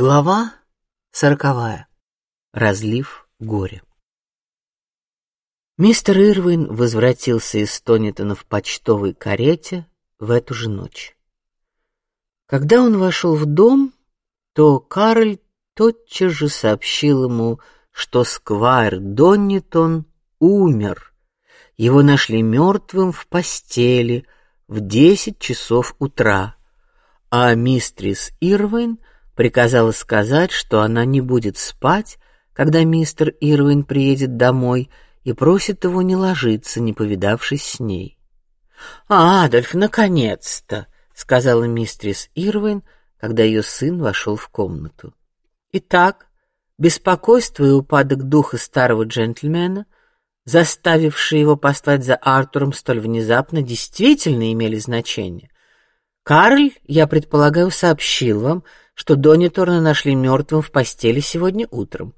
Глава сороковая. Разлив горя. Мистер Ирвин возвратился из Тонитона в почтовой карете в эту же ночь. Когда он вошел в дом, то Карл тотчас же сообщил ему, что сквайр Доннитон умер. Его нашли мертвым в постели в десять часов утра, а мистрис Ирвин приказала сказать, что она не будет спать, когда мистер Ирвин приедет домой, и просит его не ложиться, не повидавшись с ней. А, Адольф, наконец-то, сказала мистрис Ирвин, когда ее сын вошел в комнату. Итак, беспокойство и упадок духа старого джентльмена, заставившие его послать за Артуром столь внезапно, действительно имели значение. Карль, я предполагаю, сообщил вам, что Донни Торна нашли мертвым в постели сегодня утром.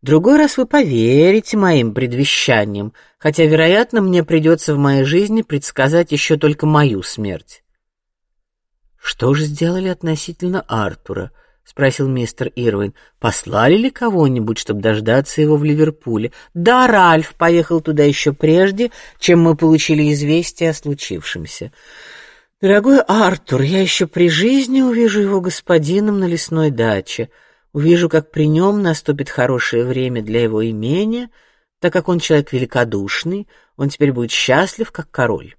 Другой раз вы поверите моим предвещаниям, хотя, вероятно, мне придется в моей жизни предсказать еще только мою смерть. Что же сделали относительно Артура? спросил мистер Ирвин. Послали ли кого-нибудь, чтобы дождаться его в Ливерпуле? Да, Ральф поехал туда еще прежде, чем мы получили известие о случившемся. Дорогой Артур, я еще при жизни увижу его господином на лесной даче, увижу, как при нем наступит хорошее время для его имения, так как он человек великодушный, он теперь будет счастлив, как король.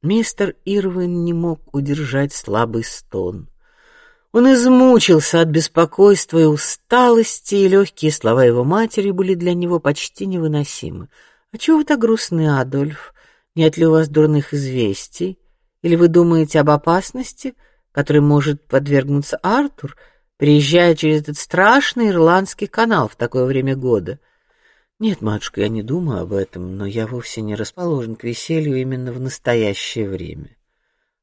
Мистер Ирвин не мог удержать слабый стон. Он измучился от беспокойства и усталости, и легкие слова его матери были для него почти невыносимы. А чего вы так грустны, Адольф? Нет ли у вас дурных известий? Или вы думаете об опасности, которой может подвергнуться Артур, приезжая через этот страшный ирландский канал в такое время года? Нет, матушка, я не думаю об этом, но я вовсе не расположен к веселью именно в настоящее время.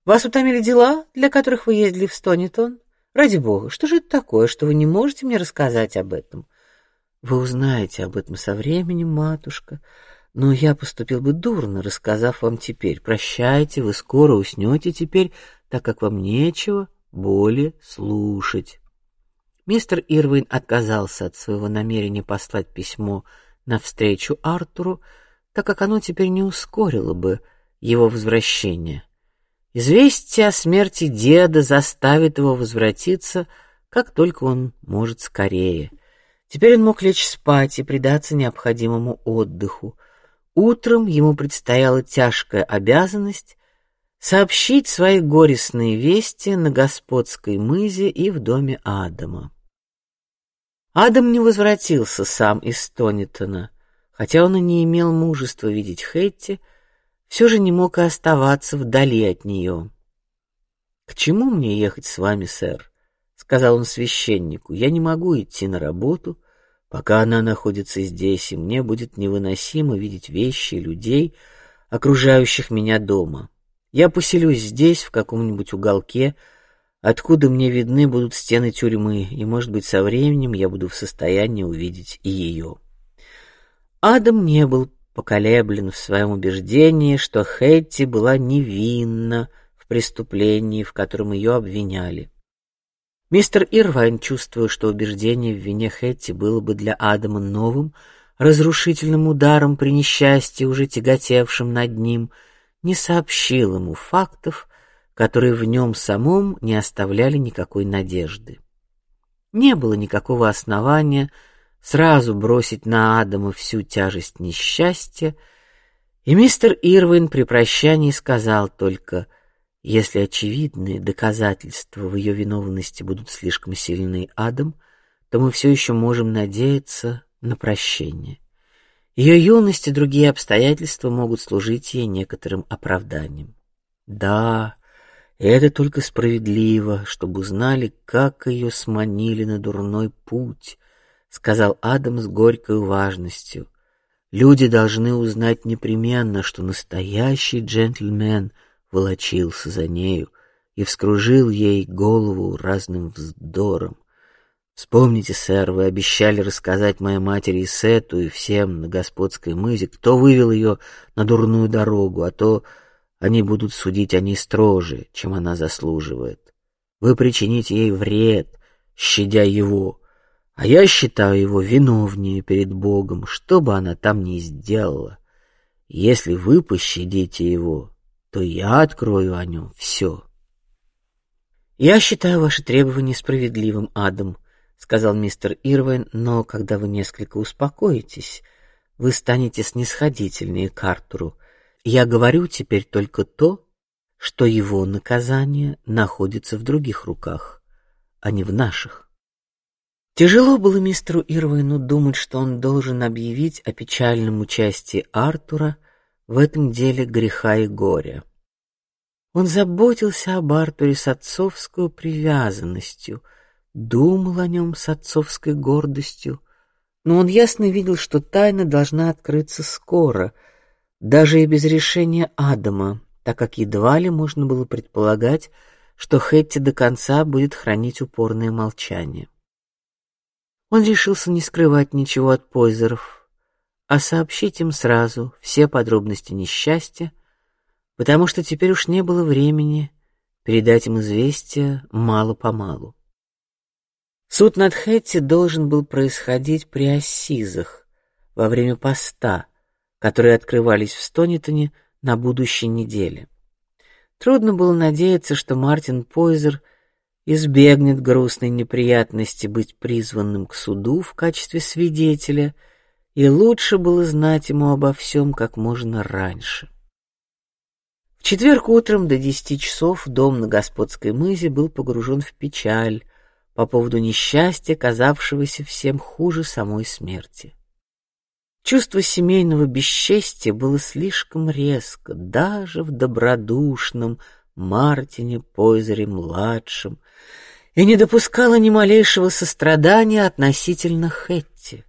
Вас утомили дела, для которых вы ездили в Стонитон? Ради бога, что же это такое, что вы не можете мне рассказать об этом? Вы узнаете об этом со временем, матушка. Но я поступил бы дурно, рассказав вам теперь. Прощайте, вы скоро уснете теперь, так как вам нечего более слушать. Мистер Ирвин отказался от своего намерения послать письмо навстречу Артуру, так как оно теперь не ускорило бы его возвращение. Известие о смерти деда заставит его возвратиться, как только он может скорее. Теперь он мог лечь спать и предаться необходимому отдыху. Утром ему предстояла тяжкая обязанность сообщить свои горестные вести на господской мызе и в доме Адама. Адам не возвратился сам из Тонитона, хотя он и не имел мужества видеть Хэтти, все же не мог и оставаться вдали от нее. К чему мне ехать с вами, сэр? сказал он священнику. Я не могу идти на работу Пока она находится здесь, и мне будет невыносимо видеть вещи людей, окружающих меня дома. Я поселюсь здесь, в каком-нибудь уголке, откуда мне видны будут стены тюрьмы, и, может быть, со временем я буду в состоянии увидеть и ее. Адам не был поколеблен в своем убеждении, что Хэтти была невинна в преступлении, в котором ее обвиняли. Мистер Ирвайн, чувствуя, что убеждение в вине Хэтти было бы для Адама новым разрушительным ударом при несчастье, уже тяготевшим над ним, не сообщил ему фактов, которые в нем самом не оставляли никакой надежды. Не было никакого основания сразу бросить на Адама всю тяжесть несчастья, и мистер Ирвин при прощании сказал только: если очевидные доказательства в ее виновности будут слишком сильны, Адам, то мы все еще можем надеяться на прощение. Ее юность и другие обстоятельства могут служить ей некоторым оправданием. Да, это только справедливо, чтобы узнали, как ее сманили на дурной путь, сказал Адам с горькой важностью. Люди должны узнать непременно, что настоящий джентльмен — волочился за нею и вскружил ей голову разным вздором. Вспомните, сэр, вы обещали рассказать моей матери и Сету и всем на господской мызе, кто вывел ее на дурную дорогу, а то они будут судить о ней строже, чем она заслуживает. Вы причините ей вред, щадя его, а я считаю его виновнее перед Богом, что бы она там ни сделала. Если вы пощадите его, то я открою о нем все. Я считаю ваши требования справедливым, Адам, сказал мистер Ирвин, но когда вы несколько успокоитесь, вы станете снисходительнее к Артуру. Я говорю теперь только то, что его наказание находится в других руках, а не в наших. Тяжело было мистеру Ирвину думать, что он должен объявить о печальном участии Артура в этом деле греха и горя. Он заботился об Артуре с отцовской привязанностью, думал о нем с отцовской гордостью, но он ясно видел, что тайна должна открыться скоро, даже и без решения Адама, так как едва ли можно было предполагать, что Хэтти до конца будет хранить упорное молчание. Он решился не скрывать ничего от Пойзеров, а сообщить им сразу все подробности несчастья, потому что теперь уж не было времени передать им известие мало по малу. Суд над Хэтти должен был происходить при ассизах во время поста, которые открывались в Стонитоне на будущей неделе. Трудно было надеяться, что Мартин Пойзер избегнет грустной неприятности быть призванным к суду в качестве свидетеля, и лучше было знать ему обо всем как можно раньше. В четверг утром до десяти часов дом на Господской мызе был погружен в печаль по поводу несчастья, казавшегося всем хуже самой смерти. Чувство семейного бесчестия было слишком резко, даже в добродушном Мартине Пойзере младшем, и не допускало ни малейшего сострадания относительно Хэтти.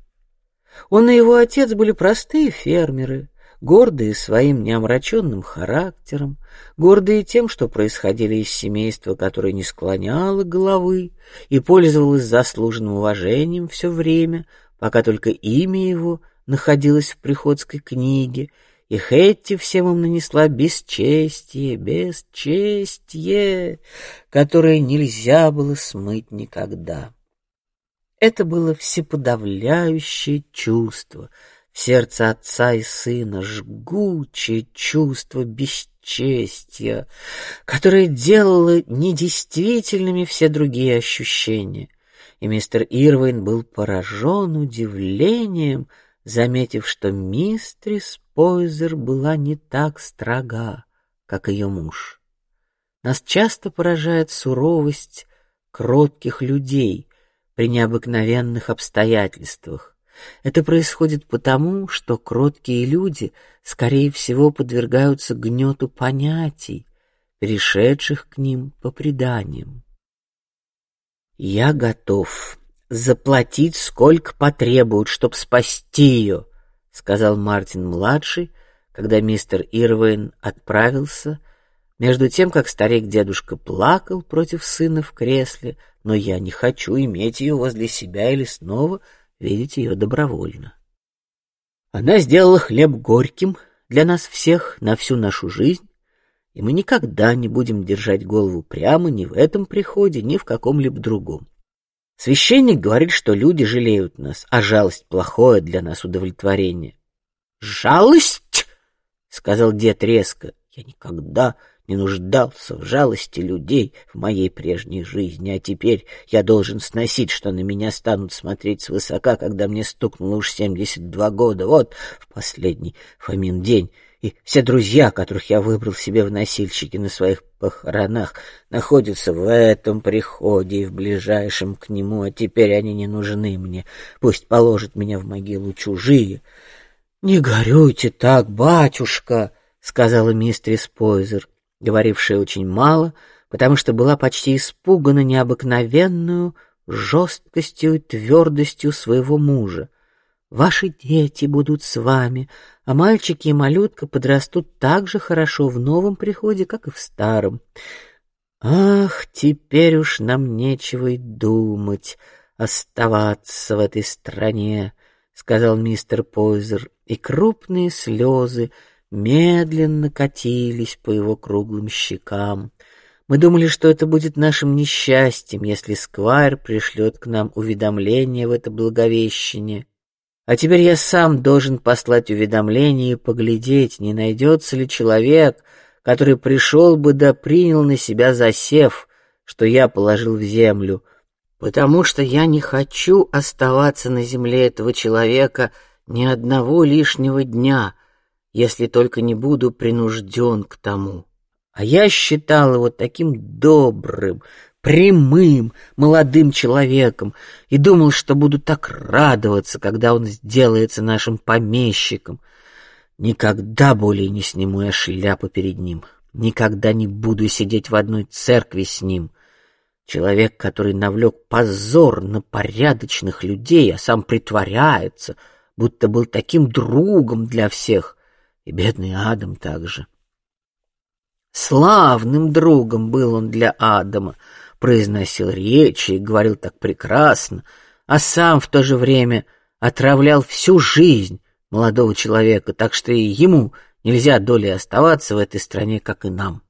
Он и его отец были простые фермеры, гордые своим неомраченным характером, гордые тем, что происходили из семейства, которое не склоняло головы и пользовалось заслуженным уважением все время, пока только имя его находилась в приходской книге, и Хэтти всем им нанесла бесчестие, бесчестие, которое нельзя было смыть никогда. Это было всеподавляющее чувство в сердце отца и сына, жгучее чувство бесчестия, которое делало недействительными все другие ощущения. И мистер Ирвин был поражен удивлением, заметив, что мистрис Пойзер была не так строга, как ее муж. Нас часто поражает суровость кротких людей при необыкновенных обстоятельствах. Это происходит потому, что кроткие люди, скорее всего, подвергаются гнету понятий, перешедших к ним по преданиям. Я готов заплатить сколько потребуют, чтоб спасти ее, сказал Мартин младший, когда мистер Ирвин отправился, между тем как старик дедушка плакал против сына в кресле, но я не хочу иметь ее возле себя или снова видеть ее добровольно. Она сделала хлеб горьким для нас всех на всю нашу жизнь, и мы никогда не будем держать голову прямо ни в этом приходе, ни в каком-либо другом. Священник говорит, что люди жалеют нас, а жалость плохое для нас удовлетворение. Жалость, сказал дед резко. Я никогда не нуждался в жалости людей в моей прежней жизни, а теперь я должен сносить, что на меня станут смотреть свысока, когда мне стукнуло уж семьдесят два года. Вот в последний Фомин день и все друзья, которых я выбрал себе в носильщики на своих похоронах, находятся в этом приходе и в ближайшем к нему, а теперь они не нужны мне. Пусть положат меня в могилу чужие. Не горюйте так, батюшка, сказала мистерис Пойзер, говорившая очень мало, потому что была почти испугана необыкновенную жесткостью и твердостью своего мужа. Ваши дети будут с вами, а мальчики и малютка подрастут так же хорошо в новом приходе, как и в старом. Ах, теперь уж нам нечего и думать оставаться в этой стране, сказал мистер Пойзер, и крупные слезы медленно катились по его круглым щекам. Мы думали, что это будет нашим несчастьем, если Сквайр пришлет к нам уведомление в это благовещение. А теперь я сам должен послать уведомление и поглядеть, не найдется ли человек, который пришел бы да принял на себя засев, что я положил в землю, потому что я не хочу оставаться на земле этого человека ни одного лишнего дня, если только не буду принужден к тому. А я считал его таким добрым, прямым, молодым человеком и думал, что буду так радоваться, когда он сделается нашим помещиком. Никогда более не сниму я шляпу перед ним, никогда не буду сидеть в одной церкви с ним. Человек, который навлек позор на порядочных людей, а сам притворяется, будто был таким другом для всех, и бедный Адам также. Славным другом был он для Адама, произносил речи и говорил так прекрасно, а сам в то же время отравлял всю жизнь молодого человека, так что и ему нельзя долей оставаться в этой стране, как и нам.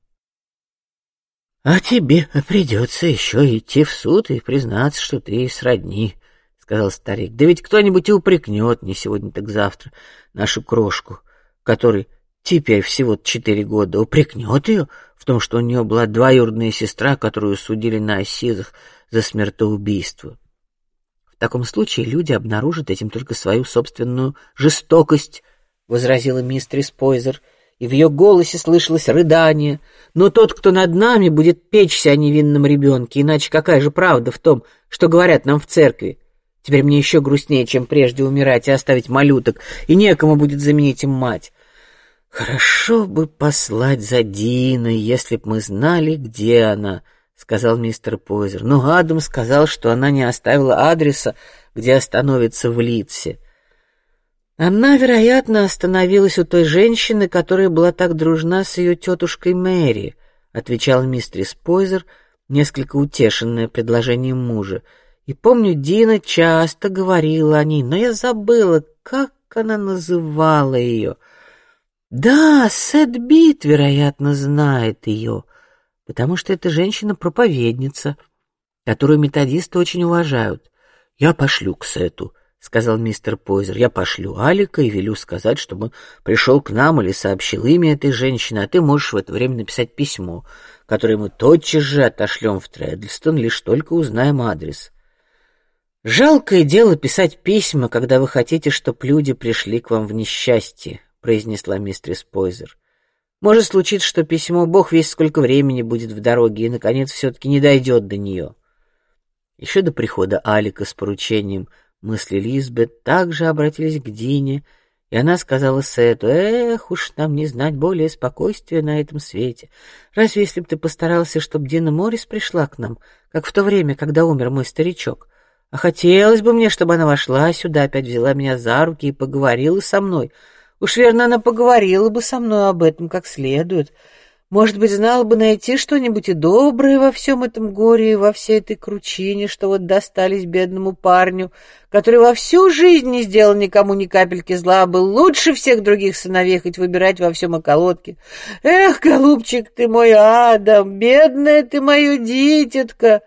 А тебе придется еще идти в суд и признаться, что ты сродни, сказал старик. Да ведь кто-нибудь и упрекнет не сегодня, так завтра нашу крошку, который теперь всего четыре года, упрекнет ее в том, что у нее была двоюродная сестра, которую судили на осизах за смертоубийство. В таком случае люди обнаружат этим только свою собственную жестокость, возразила мистерис Пойзер, и в ее голосе слышалось рыдание. Но тот, кто над нами, будет печься о невинном ребенке, иначе какая же правда в том, что говорят нам в церкви? Теперь мне еще грустнее, чем прежде умирать и оставить малюток, и некому будет заменить им мать. Хорошо бы послать за Диной, если б мы знали, где она, сказал мистер Пойзер. Но Адам сказал, что она не оставила адреса, где остановится в Лидсе. Она, вероятно, остановилась у той женщины, которая была так дружна с ее тетушкой Мэри, отвечал мистер Пойзер, несколько утешенная предложением мужа. И помню, Дина часто говорила о ней, но я забыла, как она называла ее. Да, Сет Бит, вероятно, знает ее, потому что эта женщина-проповедница, которую методисты очень уважают. Я пошлю к Сету, сказал мистер Пойзер. Я пошлю Алика и велю сказать, чтобы он пришел к нам или сообщил имя этой женщины, а ты можешь в это время написать письмо, которое мы тотчас же отошлем в Тредлстон, лишь только узнаем адрес. Жалкое дело писать письма, когда вы хотите, чтобы люди пришли к вам в несчастье, произнесла мистерис Пойзер. Может случиться, что письмо Бог весь сколько времени будет в дороге и наконец все-таки не дойдет до нее. Еще до прихода Алика с поручением мысли Лизбет также обратились к Дине, и она сказала Сету: "Эх, уж нам не знать более спокойствия на этом свете. Разве если бы ты постарался, чтобы Дина Моррис пришла к нам, как в то время, когда умер мой старичок? А хотелось бы мне, чтобы она вошла сюда, опять взяла меня за руки и поговорила со мной." Уж верно, она поговорила бы со мной об этом как следует. Может быть, знала бы найти что-нибудь и доброе во всем этом горе и во всей этой кручине, что вот достались бедному парню, который во всю жизнь не сделал никому ни капельки зла, а был лучше всех других сыновей, хоть выбирать во всем околотке. Эх, голубчик ты мой Адам, бедная ты мое дитятка!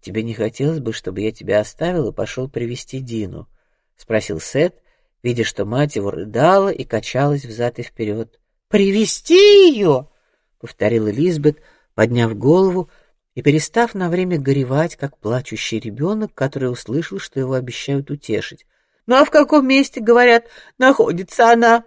Тебе не хотелось бы, чтобы я тебя оставил и пошел привести Дину? — спросил Сет, — видя, что мать его рыдала и качалась взад и вперед. Привести ее, повторила Лизбет, подняв голову и перестав на время горевать, как плачущий ребенок, который услышал, что его обещают утешить. Ну а в каком месте, говорят, находится она?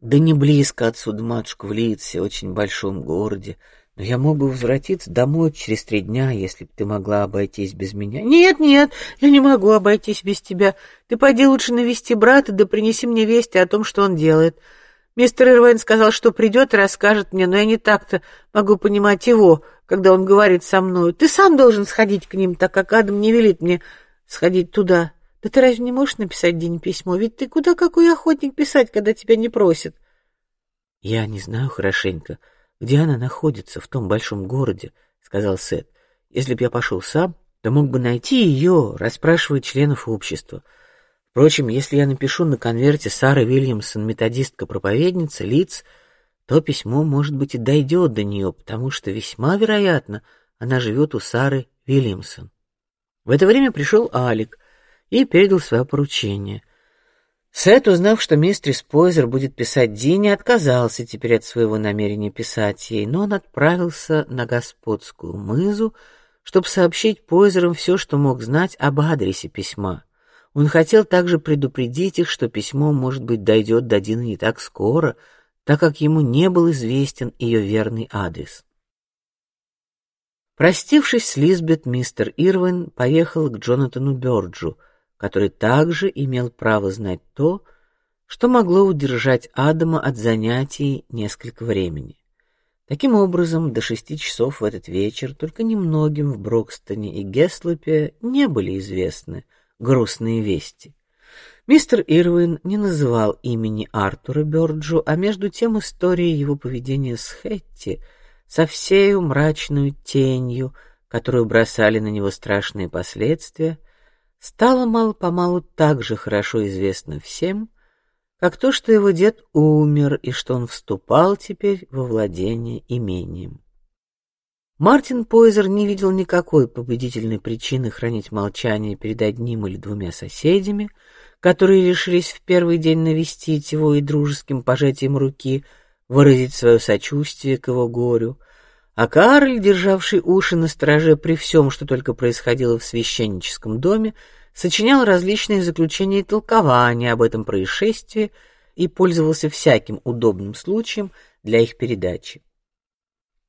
Да не близко отсюда, матушка, в Лидсе, очень большом городе. Но я мог бы возвратиться домой через три дня, если бы ты могла обойтись без меня. Нет, нет, я не могу обойтись без тебя. Ты пойди лучше навести брата, да принеси мне вести о том, что он делает. Мистер Ирвайн сказал, что придет и расскажет мне, но я не так-то могу понимать его, когда он говорит со мной. Ты сам должен сходить к ним, так как Адам не велит мне сходить туда. Да ты разве не можешь написать день письмо? Ведь ты куда какой охотник писать, когда тебя не просят? Я не знаю хорошенько где она находится в том большом городе, сказал Сет. Если бы я пошел сам, то мог бы найти ее, расспрашивать членов общества. Впрочем, если я напишу на конверте Сара Вильямсон, методистка-проповедница, лиц, то письмо, может быть, и дойдет до нее, потому что весьма вероятно, она живет у Сары Вильямсон. В это время пришел Алик и передал свое поручение. Сет, узнав, что мистер Пойзер будет писать Дине, отказался теперь от своего намерения писать ей, но он отправился на господскую мызу, чтобы сообщить Пойзерам все, что мог знать об адресе письма. Он хотел также предупредить их, что письмо, может быть, дойдет до Дины не так скоро, так как ему не был известен ее верный адрес. Простившись с Лизбет, мистер Ирвин поехал к Джонатану Бёрджу, который также имел право знать то, что могло удержать Адама от занятий несколько времени. Таким образом, до шести часов в этот вечер только немногим в Брокстоне и Геслопе не были известны грустные вести. Мистер Ирвин не называл имени Артура Бёрджу, а между тем история его поведения с Хэтти со всей мрачной тенью, которую бросали на него страшные последствия, стала мало-помалу так же хорошо известна всем, как то, что его дед умер и что он вступал теперь во владение имением. Мартин Пойзер не видел никакой победительной причины хранить молчание перед одним или двумя соседями, которые решились в первый день навестить его и дружеским пожатием руки выразить свое сочувствие к его горю, а Карль, державший уши на страже при всем, что только происходило в священническом доме, сочинял различные заключения и толкования об этом происшествии и пользовался всяким удобным случаем для их передачи.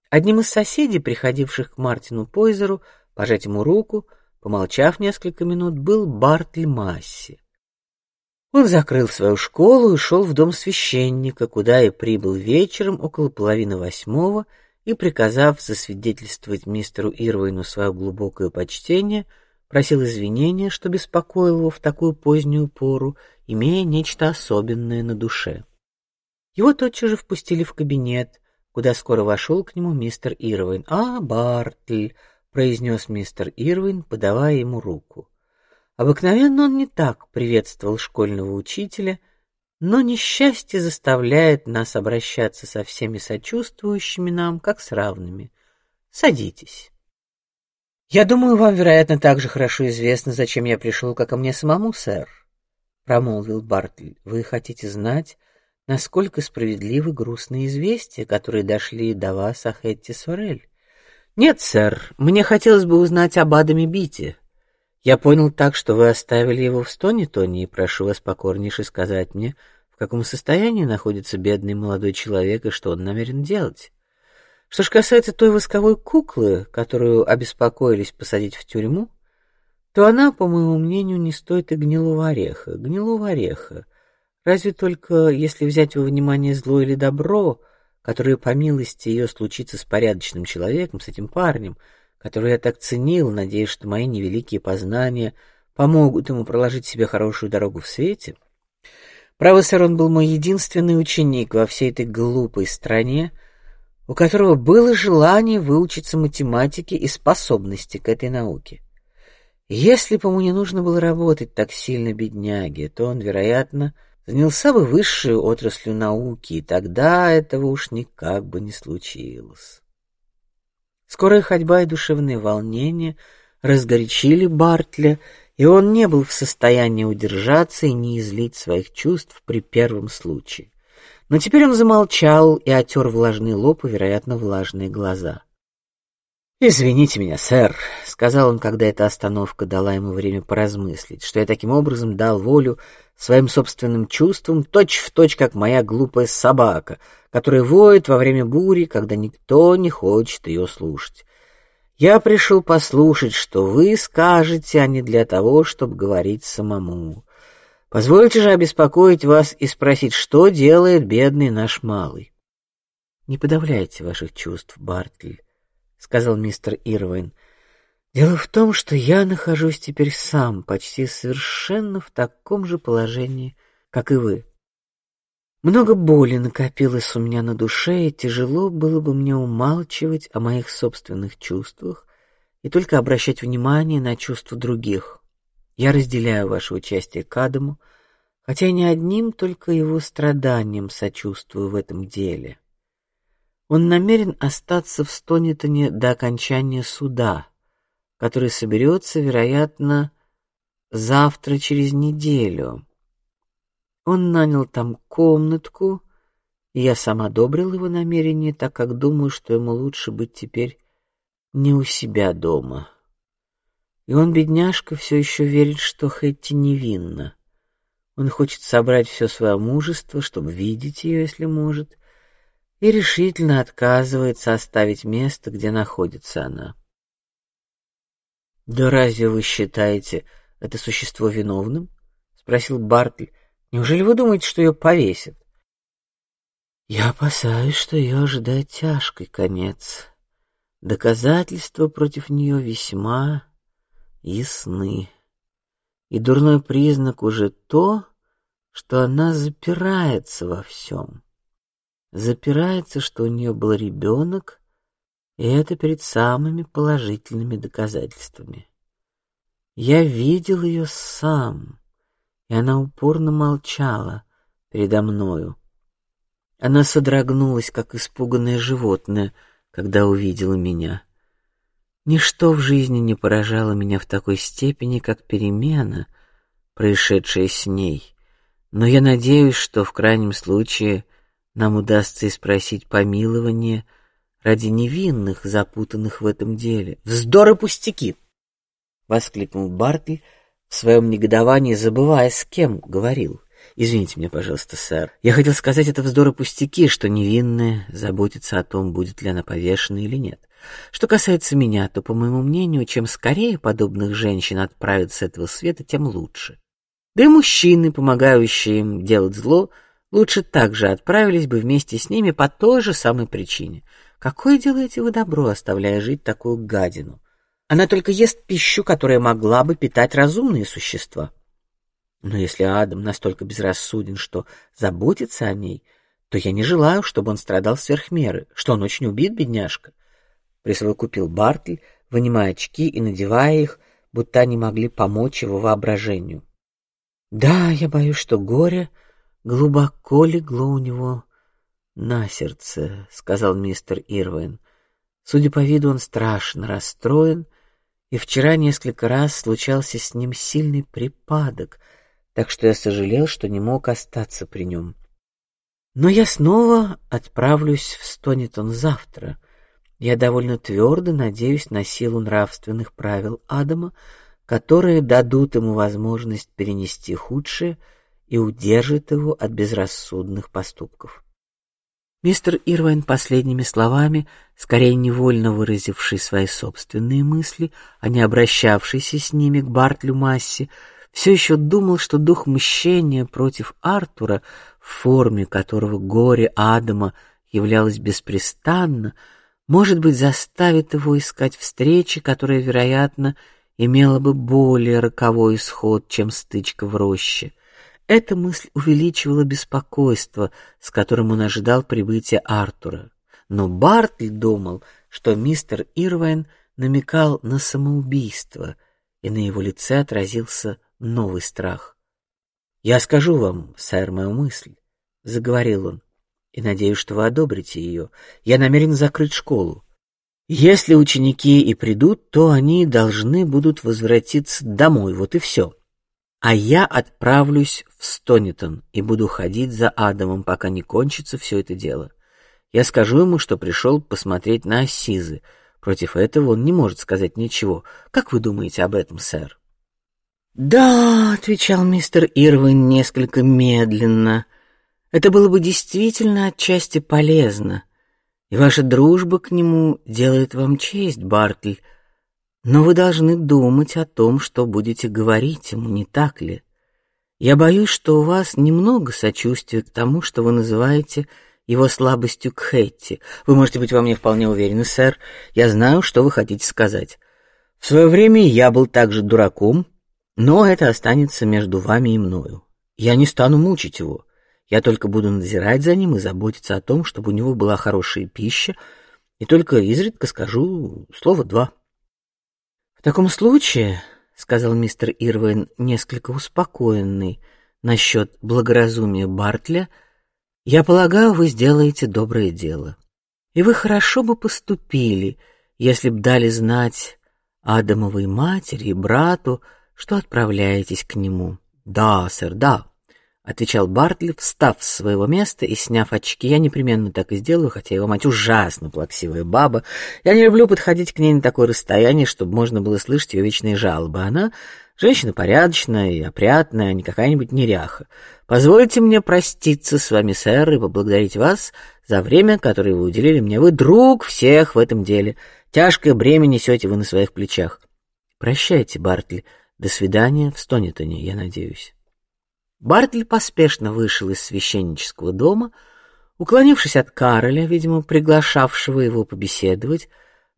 Одним из соседей, приходивших к Мартину Пойзеру, пожать ему руку, помолчав несколько минут, был Бартль Масси. Он закрыл свою школу и шел в дом священника, куда и прибыл вечером около половины восьмого, и, приказав засвидетельствовать мистеру Ирвину свое глубокое почтение, просил извинения, что беспокоил его в такую позднюю пору, имея нечто особенное на душе. Его тотчас же впустили в кабинет, куда скоро вошел к нему мистер Ирвин. А, Бартль, произнес мистер Ирвин, подавая ему руку. Обыкновенно он не так приветствовал школьного учителя, но несчастье заставляет нас обращаться со всеми сочувствующими нам, как с равными. Садитесь. Я думаю, вам, вероятно, так же хорошо известно, зачем я пришел, как и мне самому, сэр, промолвил Бартль. Вы хотите знать, насколько справедливы грустные известия, которые дошли до вас о Хэтти Сорель. Нет, сэр, мне хотелось бы узнать об Адаме Бите. Я понял так, что вы оставили его в стоне, Тони, и прошу вас покорнейше сказать мне, в каком состоянии находится бедный молодой человек и что он намерен делать. Что ж касается той восковой куклы, которую обеспокоились посадить в тюрьму, то она, по моему мнению, не стоит и гнилого ореха. Гнилого ореха Разве только если взять во внимание зло или добро, которое по милости ее случится с порядочным человеком, с этим парнем, который я так ценил, надеясь, что мои невеликие познания помогут ему проложить себе хорошую дорогу в свете. Право, сэр, он был мой единственный ученик во всей этой глупой стране, у которого было желание выучиться математике и способности к этой науке. Если бы ему не нужно было работать так сильно, бедняге, то он, вероятно, занялся бы высшей отраслью науки, и тогда этого уж никак бы не случилось. Скорая ходьба и душевные волнения разгорячили Бартля, и он не был в состоянии удержаться и не излить своих чувств при первом случае. Но теперь он замолчал и отер влажный лоб и, вероятно, влажные глаза. Извините меня, сэр, сказал он, когда эта остановка дала ему время поразмыслить, что я таким образом дал волю своим собственным чувствам, точь в точь, как моя глупая собака, которая воет во время бури, когда никто не хочет ее слушать. Я пришел послушать, что вы скажете, а не для того, чтобы говорить самому. Позвольте же обеспокоить вас и спросить, что делает бедный наш малый. Не подавляйте ваших чувств, Бартль сказал мистер Ирвин. Дело в том, что я нахожусь теперь сам почти совершенно в таком же положении, как и вы. Много боли накопилось у меня на душе, и тяжело было бы мне умалчивать о моих собственных чувствах и только обращать внимание на чувства других. Я разделяю ваше участие к Адаму, хотя не одним только его страданиям сочувствую в этом деле. Он намерен остаться в Стонитоне до окончания суда, который соберется, вероятно, завтра через неделю. Он нанял там комнатку, и я сам одобрил его намерение, так как думаю, что ему лучше быть теперь не у себя дома. И он, бедняжка, все еще верит, что Хэтти невинна. Он хочет собрать все свое мужество, чтобы видеть ее, если может, и решительно отказывается оставить место, где находится она. Да разве вы считаете это существо виновным? – спросил Бартли. Неужели вы думаете, что ее повесят? Я опасаюсь, что ее ожидает тяжкий конец. Доказательства против нее весьма ясны. И дурной признак уже то, что она запирается во всем. Запирается, что у нее был ребенок, и это перед самыми положительными доказательствами. Я видел ее сам, и она упорно молчала передо мною. Она содрогнулась, как испуганное животное, когда увидела меня. Ничто в жизни не поражало меня в такой степени, как перемена, происшедшая с ней. Но я надеюсь, что в крайнем случае нам удастся испросить помилование ради невинных, запутанных в этом деле. Вздор и пустяки! воскликнул Бартли в своем негодовании, забывая, с кем говорил. Извините меня, пожалуйста, сэр. Я хотел сказать это вздор и пустяки, что невинная заботится о том, будет ли она повешена или нет. Что касается меня, то, по моему мнению, чем скорее подобных женщин отправят с этого света, тем лучше. Да и мужчины, помогающие им делать зло, лучше также отправились бы вместе с ними по той же самой причине. Какое делаете вы добро, оставляя жить такую гадину? Она только ест пищу, которая могла бы питать разумные существа. Но если Адам настолько безрассуден, что заботится о ней, то я не желаю, чтобы он страдал сверх меры. Что он очень убит, бедняжка. Присовокупил Бартль, вынимая очки и надевая их, будто они могли помочь его воображению. Да, я боюсь, что горе глубоко легло у него на сердце, сказал мистер Ирвин. Судя по виду, он страшно расстроен, и вчера несколько раз случался с ним сильный припадок, так что я сожалел, что не мог остаться при нем. Но я снова отправлюсь в Стонитон завтра. Я довольно твердо надеюсь на силу нравственных правил Адама, которые дадут ему возможность перенести худшее и удержат его от безрассудных поступков. Мистер Ирвайн последними словами, скорее невольно выразивший свои собственные мысли, а не обращавшийся с ними к Бартлю Масси, все еще думал, что дух мщения против Артура, в форме которого горе Адама являлось беспрестанно, может быть, заставит его искать встречи, которая, вероятно, имела бы более роковой исход, чем стычка в роще. Эта мысль увеличивала беспокойство, с которым он ожидал прибытия Артура. Но Бартли думал, что мистер Ирвайн намекал на самоубийство, и на его лице отразился новый страх. Я скажу вам, сэр, мою мысль, заговорил он, и надеюсь, что вы одобрите ее. Я намерен закрыть школу. Если ученики и придут, то они должны будут возвратиться домой, вот и все. А я отправлюсь в Стонитон и буду ходить за Адамом, пока не кончится все это дело. Я скажу ему, что пришел посмотреть на Ассизы. Против этого он не может сказать ничего. Как вы думаете об этом, сэр? Да, отвечал мистер Ирвин несколько медленно. Это было бы действительно отчасти полезно, и ваша дружба к нему делает вам честь, Бартль. Но вы должны думать о том, что будете говорить ему, не так ли? Я боюсь, что у вас немного сочувствия к тому, что вы называете его слабостью к Хэтти. Вы можете быть во мне вполне уверены, сэр. Я знаю, что вы хотите сказать. В свое время я был также дураком но это останется между вами и мною. Я не стану мучить его. Я только буду надзирать за ним и заботиться о том, чтобы у него была хорошая пища, и только изредка скажу слово два. В таком случае, сказал мистер Ирвин, несколько успокоенный насчет благоразумия Бартля, я полагаю, вы сделаете доброе дело. И вы хорошо бы поступили, если б дали знать Адамовой матери и брату, что отправляетесь к нему. Да, сэр, да, отвечал Бартли, встав с своего места и сняв очки. Я непременно так и сделаю, хотя его мать ужасно плаксивая баба. Я не люблю подходить к ней на такое расстояние, чтобы можно было слышать ее вечные жалобы. Она женщина порядочная и опрятная, а не какая-нибудь неряха. Позвольте мне проститься с вами, сэр, и поблагодарить вас за время, которое вы уделили мне. Вы друг всех в этом деле. Тяжкое бремя несете вы на своих плечах. Прощайте, Бартли. До свидания в Стонитоне, я надеюсь. Бартли поспешно вышел из священнического дома, уклонившись от Кароля, видимо, приглашавшего его побеседовать.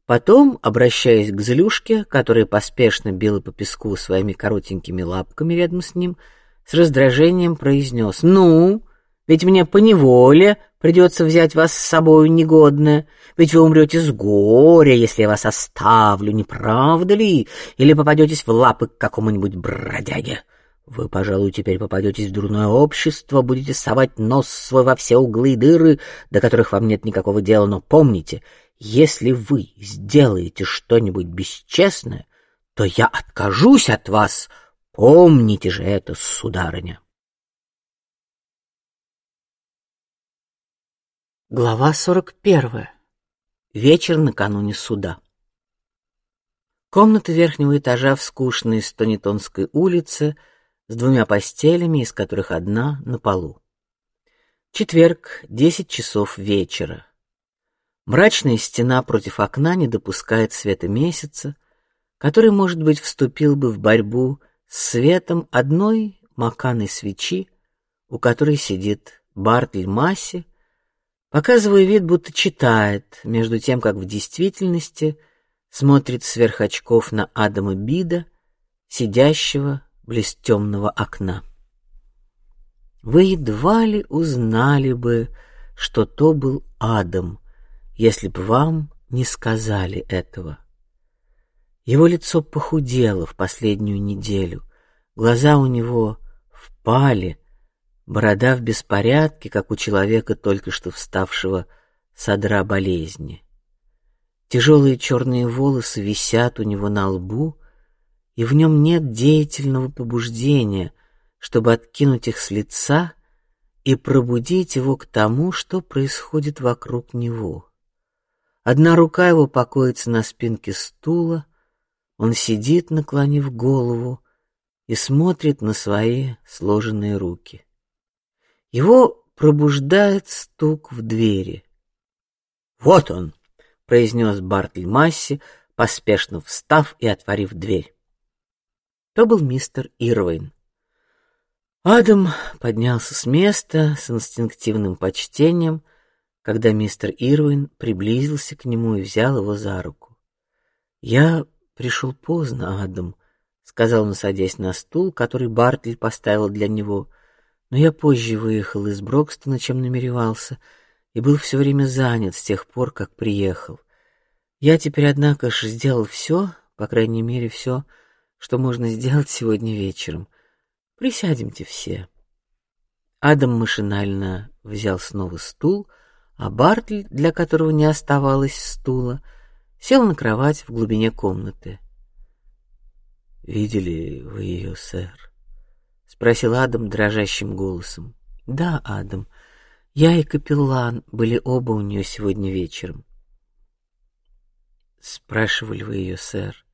Потом, обращаясь к Злюшке, которая поспешно била по песку своими коротенькими лапками рядом с ним, с раздражением произнес: "Ну, ведь мне по неволе придется взять вас с собой негодное, ведь вы умрете с горя, если я вас оставлю, не правда ли? Или попадетесь в лапы к какому-нибудь бродяге?" Вы, пожалуй, теперь попадетесь в дурное общество, будете совать нос свой во все углы и дыры, до которых вам нет никакого дела, но помните, если вы сделаете что-нибудь бесчестное, то я откажусь от вас. Помните же это, сударыня. Глава сорок первая. Вечер накануне суда. Комната верхнего этажа в скучной Стонитонской улице — с двумя постелями, из которых одна на полу. Четверг, десять часов вечера. Мрачная стена против окна не допускает света месяца, который, может быть, вступил бы в борьбу с светом одной маканой свечи, у которой сидит Бартль Масси, показывая вид, будто читает, между тем, как в действительности смотрит сверх очков на Адама Бида, сидящего близ темного окна. Вы едва ли узнали бы, что то был Адам, если бы вам не сказали этого. Его лицо похудело в последнюю неделю, глаза у него впали, борода в беспорядке, как у человека только что вставшего с одра болезни. Тяжелые черные волосы висят у него на лбу, и в нем нет деятельного побуждения, чтобы откинуть их с лица и пробудить его к тому, что происходит вокруг него. Одна рука его покоится на спинке стула, он сидит, наклонив голову, и смотрит на свои сложенные руки. Его пробуждает стук в двери. Вот он, произнес Бартль Масси, поспешно встав и отворив дверь. То был мистер Ирвин. Адам поднялся с места с инстинктивным почтением, когда мистер Ирвин приблизился к нему и взял его за руку. Я пришел поздно, Адам, сказал он, садясь на стул, который Бартль поставил для него. Но я позже выехал из Брокстона, чем намеревался, и был все время занят с тех пор, как приехал. Я теперь, однако, ж сделал все, по крайней мере, все что можно сделать сегодня вечером. Присядемте все. Адам машинально взял снова стул, а Бартли, для которого не оставалось стула, сел на кровать в глубине комнаты. Видели вы ее, сэр? спросил Адам дрожащим голосом. Да, Адам. Я и капеллан были оба у нее сегодня вечером. Спрашивали вы ее, сэр?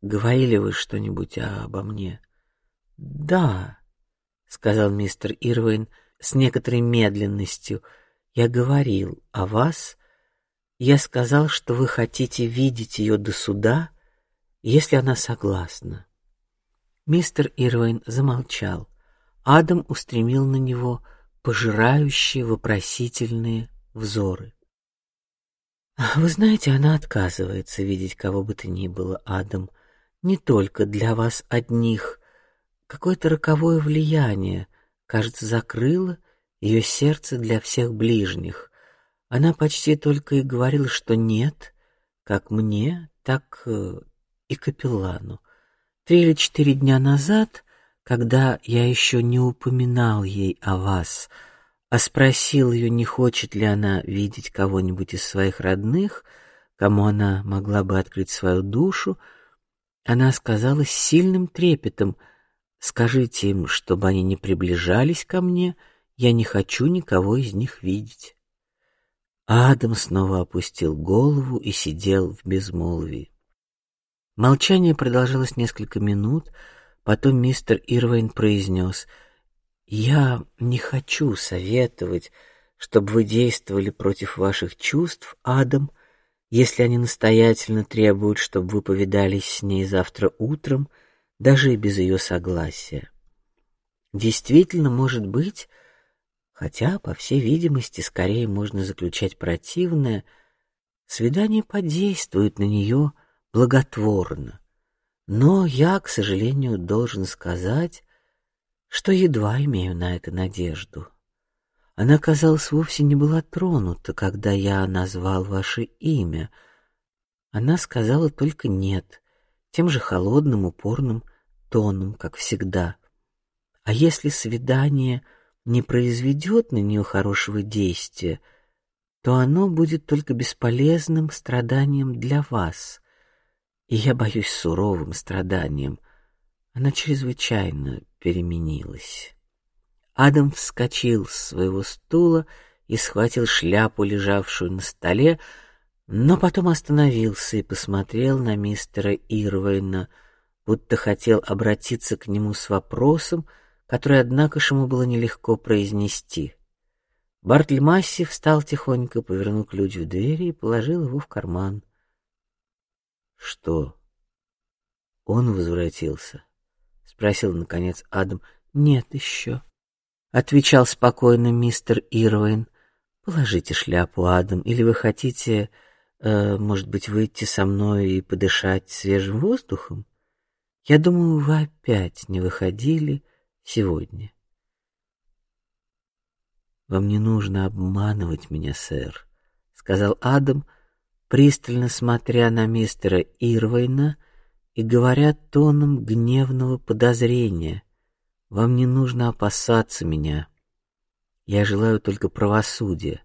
Говорили вы что-нибудь обо мне? Да, сказал мистер Ирвин с некоторой медленностью. Я говорил о вас. Я сказал, что вы хотите видеть ее до суда, если она согласна. Мистер Ирвин замолчал. Адам устремил на него пожирающие вопросительные взоры. Вы знаете, она отказывается видеть кого бы то ни было, Адам не только для вас одних. Какое-то роковое влияние, кажется, закрыло ее сердце для всех ближних. Она почти только и говорила, что нет, как мне, так э, и капеллану. Три или четыре дня назад, когда я еще не упоминал ей о вас, а спросил ее, не хочет ли она видеть кого-нибудь из своих родных, кому она могла бы открыть свою душу, она сказала с сильным трепетом: "Скажите им, чтобы они не приближались ко мне, я не хочу никого из них видеть". Адам снова опустил голову и сидел в безмолвии. Молчание продолжалось несколько минут, потом мистер Ирвайн произнес: "Я не хочу советовать, чтобы вы действовали против ваших чувств, Адам, если они настоятельно требуют, чтобы вы повидались с ней завтра утром, даже и без ее согласия. Действительно, может быть, Хотя, по всей видимости, скорее можно заключать противное, свидание подействует на нее благотворно. Но я, к сожалению, должен сказать, что едва имею на это надежду. Она, казалось, вовсе не была тронута, когда я назвал ваше имя. Она сказала только нет, тем же холодным, упорным тоном, как всегда. А если свидание не произведет на нее хорошего действия, то оно будет только бесполезным страданием для вас. И я боюсь суровым страданием. Она чрезвычайно переменилась. Адам вскочил с своего стула и схватил шляпу, лежавшую на столе, но потом остановился и посмотрел на мистера Ирвейна, будто хотел обратиться к нему с вопросом, который, однако, ему было нелегко произнести. Бартль Масси встал тихонько, повернул ключ в двери и положил его в карман. Что? Он возвратился? спросил наконец Адам. Нет еще, отвечал спокойно мистер Ирвин. Положите шляпу, Адам, или вы хотите, э, может быть, выйти со мной и подышать свежим воздухом? Я думаю, вы опять не выходили сегодня. Вам не нужно обманывать меня, сэр, сказал Адам, пристально смотря на мистера Ирвайна и говоря тоном гневного подозрения. Вам не нужно опасаться меня. Я желаю только правосудия.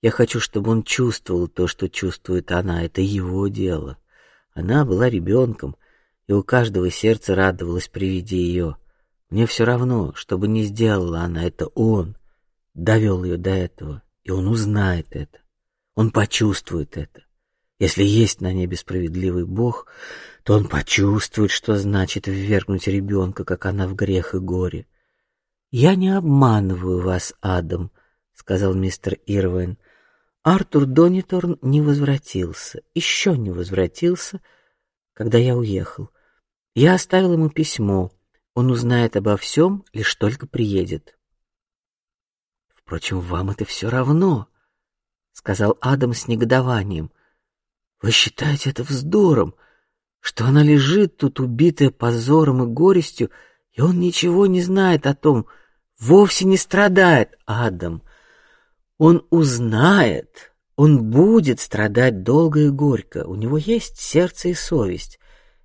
Я хочу, чтобы он чувствовал то, что чувствует она. Это его дело. Она была ребенком, и у каждого сердце радовалось при виде ее. Мне все равно, что бы ни сделала она, это он довел ее до этого, и он узнает это, он почувствует это. Если есть на небе справедливый Бог, то он почувствует, что значит ввергнуть ребенка, как она в грех и горе. Я не обманываю вас, Адам, сказал мистер Ирвин. Артур Дониторн не возвратился, еще не возвратился, когда я уехал. Я оставил ему письмо он узнает обо всем, лишь только приедет. Впрочем, вам это все равно, сказал Адам с негодованием. Вы считаете это вздором, что она лежит тут убитая позором и горестью, и он ничего не знает о том, вовсе не страдает, Адам. Он узнает, он будет страдать долго и горько. У него есть сердце и совесть.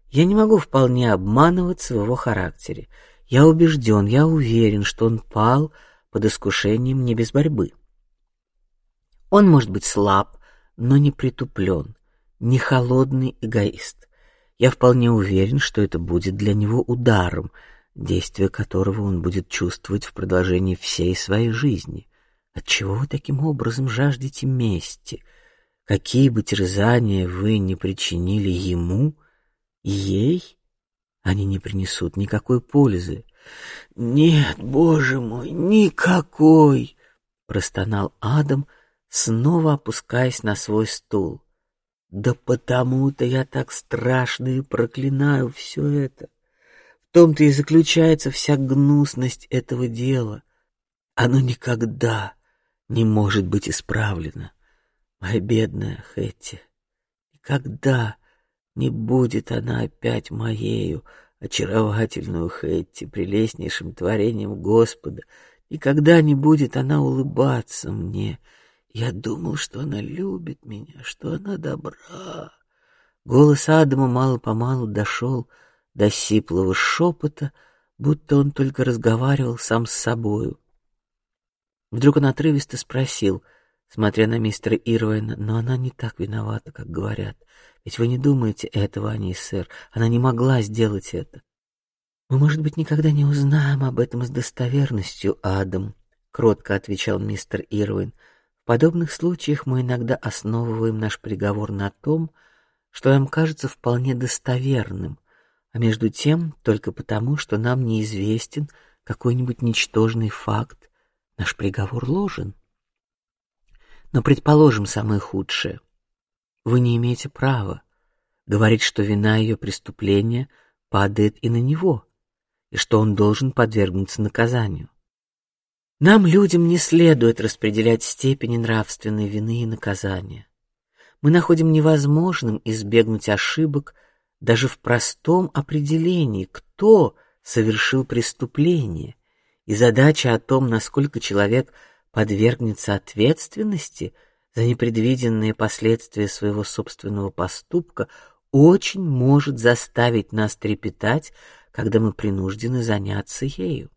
Я не могу вполне обманываться в его характере. Я убежден, я уверен, что он пал под искушением не без борьбы. Он может быть слаб, но не притуплен, не холодный эгоист. Я вполне уверен, что это будет для него ударом, действие которого он будет чувствовать в продолжении всей своей жизни. Отчего вы таким образом жаждете мести? Какие бы терзания вы не причинили ему, ей они не принесут никакой пользы. Нет, боже мой, никакой, простонал Адам, снова опускаясь на свой стул. Да потому-то я так страшно и проклинаю все это. В том-то и заключается вся гнусность этого дела. Оно никогда не может быть исправлено, моя бедная Хэтти. Никогда не будет она опять моею, очаровательную Хэтти, прелестнейшим творением Господа. Никогда не будет она улыбаться мне. Я думал, что она любит меня, что она добра. Голос Адама мало по-малу дошел до сиплого шепота, будто он только разговаривал сам с собою. Вдруг он отрывисто спросил, смотря на мистера Ирвина: "Но она не так виновата, как говорят. Ведь вы не думаете этого о ней, сэр. Она не могла сделать это. Мы, может быть, никогда не узнаем об этом с достоверностью, Адам, кротко отвечал мистер Ирвин. Подобных случаях мы иногда основываем наш приговор на том, что нам кажется вполне достоверным, а между тем только потому, что нам неизвестен какой-нибудь ничтожный факт, наш приговор ложен. Но предположим самое худшее. Вы не имеете права говорить, что вина ее преступления падает и на него, и что он должен подвергнуться наказанию. Нам, людям, не следует распределять степени нравственной вины и наказания. Мы находим невозможным избегнуть ошибок даже в простом определении, кто совершил преступление, и задача о том, насколько человек подвергнется ответственности за непредвиденные последствия своего собственного поступка, очень может заставить нас трепетать, когда мы принуждены заняться ею.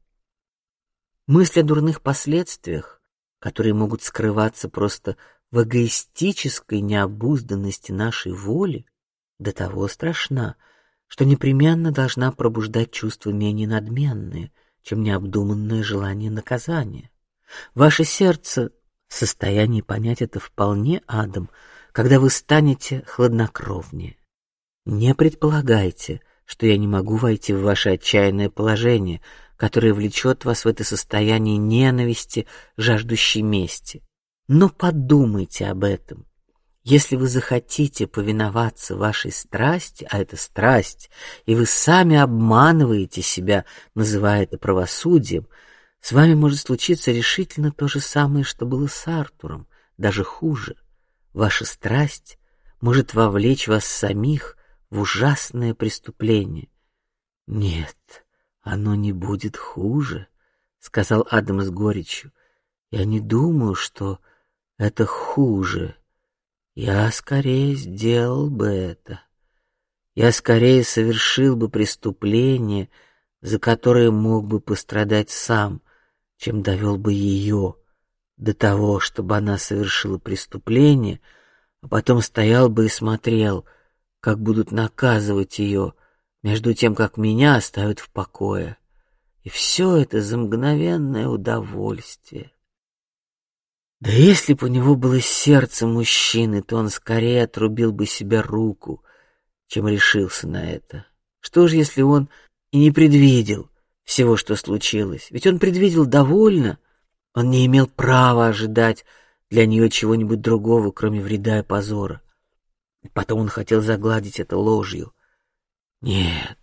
Мысль о дурных последствиях, которые могут скрываться просто в эгоистической необузданности нашей воли, до того страшна, что непременно должна пробуждать чувства менее надменные, чем необдуманное желание наказания. Ваше сердце в состоянии понять это вполне, Адам, когда вы станете хладнокровнее. Не предполагайте, что я не могу войти в ваше отчаянное положение, которое влечет вас в это состояние ненависти, жаждущей мести. Но подумайте об этом. Если вы захотите повиноваться вашей страсти, а это страсть, и вы сами обманываете себя, называя это правосудием, с вами может случиться решительно то же самое, что было с Артуром, даже хуже. Ваша страсть может вовлечь вас самих в ужасное преступление. Нет, оно не будет хуже, сказал Адам с горечью. Я не думаю, что это хуже. Я скорее сделал бы это. Я скорее совершил бы преступление, за которое мог бы пострадать сам, чем довел бы ее до того, чтобы она совершила преступление, а потом стоял бы и смотрел, как будут наказывать ее, между тем, как меня оставят в покое. И все это за мгновенное удовольствие. Да если бы у него было сердце мужчины, то он скорее отрубил бы себе руку, чем решился на это. Что же, если он и не предвидел всего, что случилось? Ведь он предвидел довольно. Он не имел права ожидать для нее чего-нибудь другого, кроме вреда и позора. Потом он хотел загладить это ложью. Нет,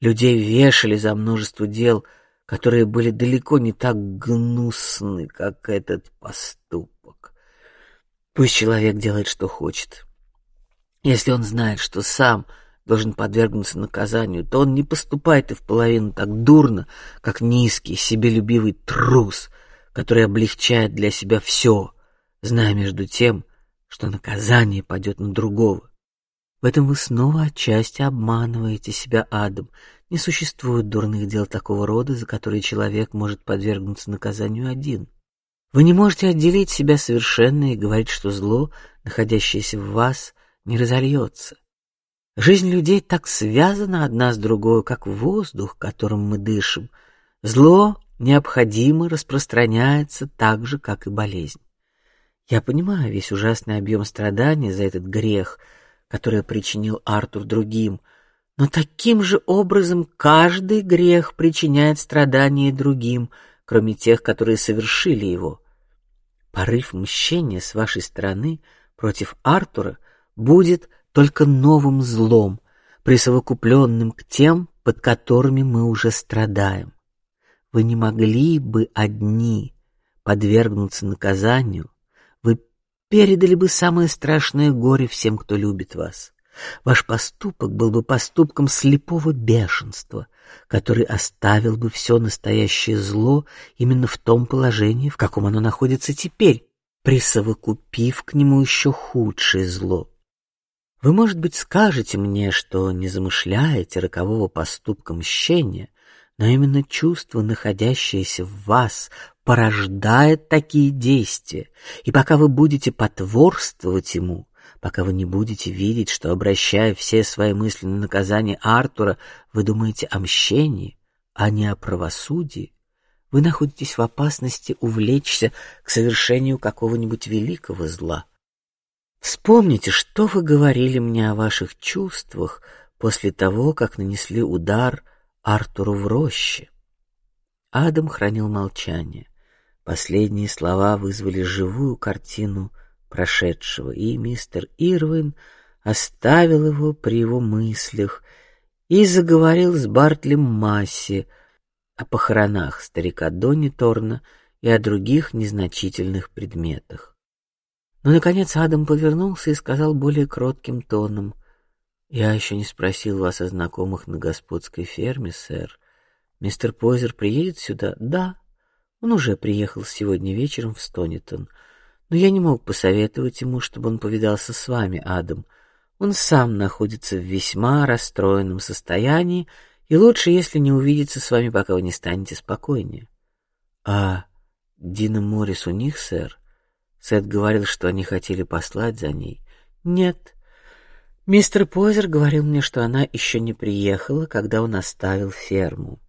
людей вешали за множество дел, которые были далеко не так гнусны, как этот поступок. Пусть человек делает, что хочет. Если он знает, что сам должен подвергнуться наказанию, то он не поступает и в половину так дурно, как низкий, себелюбивый трус, который облегчает для себя все, зная между тем, что наказание пойдет на другого. В этом вы снова отчасти обманываете себя, Адам. Не существует дурных дел такого рода, за которые человек может подвергнуться наказанию один. Вы не можете отделить себя совершенно и говорить, что зло, находящееся в вас, не разольется. Жизнь людей так связана одна с другой, как воздух, которым мы дышим. Зло необходимо распространяется так же, как и болезнь. Я понимаю весь ужасный объем страданий за этот грех, который причинил Артур другим, но таким же образом каждый грех причиняет страдания другим, кроме тех, которые совершили его. Порыв мщения с вашей стороны против Артура будет только новым злом, присовокупленным к тем, под которыми мы уже страдаем. Вы не могли бы одни подвергнуться наказанию, передали бы самое страшное горе всем, кто любит вас. Ваш поступок был бы поступком слепого бешенства, который оставил бы все настоящее зло именно в том положении, в каком оно находится теперь, присовокупив к нему еще худшее зло. Вы, может быть, скажете мне, что не замышляете рокового поступка мщения, Но именно чувство, находящееся в вас, порождает такие действия. И пока вы будете потворствовать ему, пока вы не будете видеть, что обращая все свои мысли на наказание Артура, вы думаете о мщении, а не о правосудии, вы находитесь в опасности увлечься к совершению какого-нибудь великого зла. Вспомните, что вы говорили мне о ваших чувствах после того, как нанесли удар Артуру в роще. Адам хранил молчание. Последние слова вызвали живую картину прошедшего, и мистер Ирвин оставил его при его мыслях и заговорил с Бартлем Масси о похоронах старика Донни Торна и о других незначительных предметах. Но наконец Адам повернулся и сказал более кротким тоном: "Я еще не спросил вас о знакомых на господской ферме, сэр. Мистер Позер приедет сюда?" "Да, он уже приехал сегодня вечером в Стонитон. Но я не мог посоветовать ему, чтобы он повидался с вами, Адам. Он сам находится в весьма расстроенном состоянии, и лучше, если не увидится с вами, пока вы не станете спокойнее. А Дина Моррис у них, сэр. Сет говорил, что они хотели послать за ней. Нет. Мистер Позер говорил мне, что она еще не приехала, когда он оставил ферму.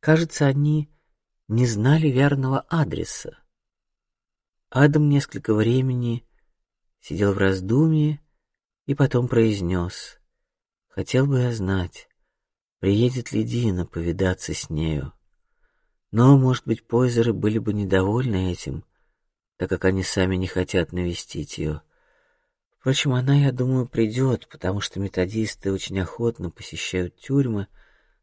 Кажется, они не знали верного адреса. Адам несколько времени сидел в раздумье и потом произнес: "Хотел бы я знать, приедет ли Дина повидаться с нею. Но, может быть, Пойзеры были бы недовольны этим, так как они сами не хотят навестить ее. Впрочем, она, я думаю, придет, потому что методисты очень охотно посещают тюрьмы,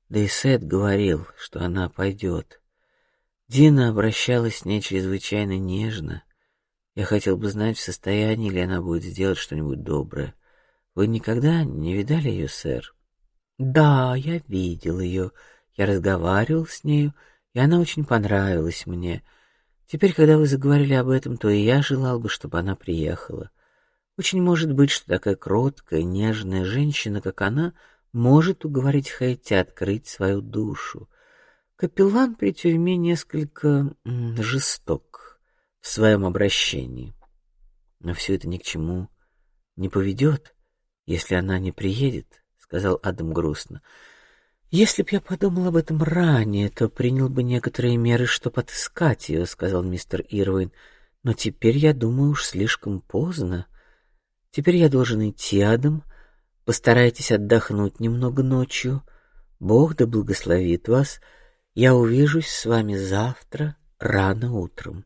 да и Сет говорил, что она пойдет. Дина обращалась с ней чрезвычайно нежно. Я хотел бы знать, в состоянии ли она будет сделать что-нибудь доброе. Вы никогда не видали ее, сэр? Да, я видел ее. Я разговаривал с нею, и она очень понравилась мне. Теперь, когда вы заговорили об этом, то и я желал бы, чтобы она приехала. Очень может быть, что такая кроткая, нежная женщина, как она, может уговорить Хэти открыть свою душу. Капеллан при тюрьме несколько жесток в своем обращении. Но все это ни к чему не поведет, если она не приедет, сказал Адам грустно. Если б я подумал об этом ранее, то принял бы некоторые меры, чтобы отыскать ее, сказал мистер Ирвин. Но теперь я думаю уж слишком поздно. Теперь я должен идти, Адам. Постарайтесь отдохнуть немного ночью. Бог да благословит вас. Я увижусь с вами завтра рано утром.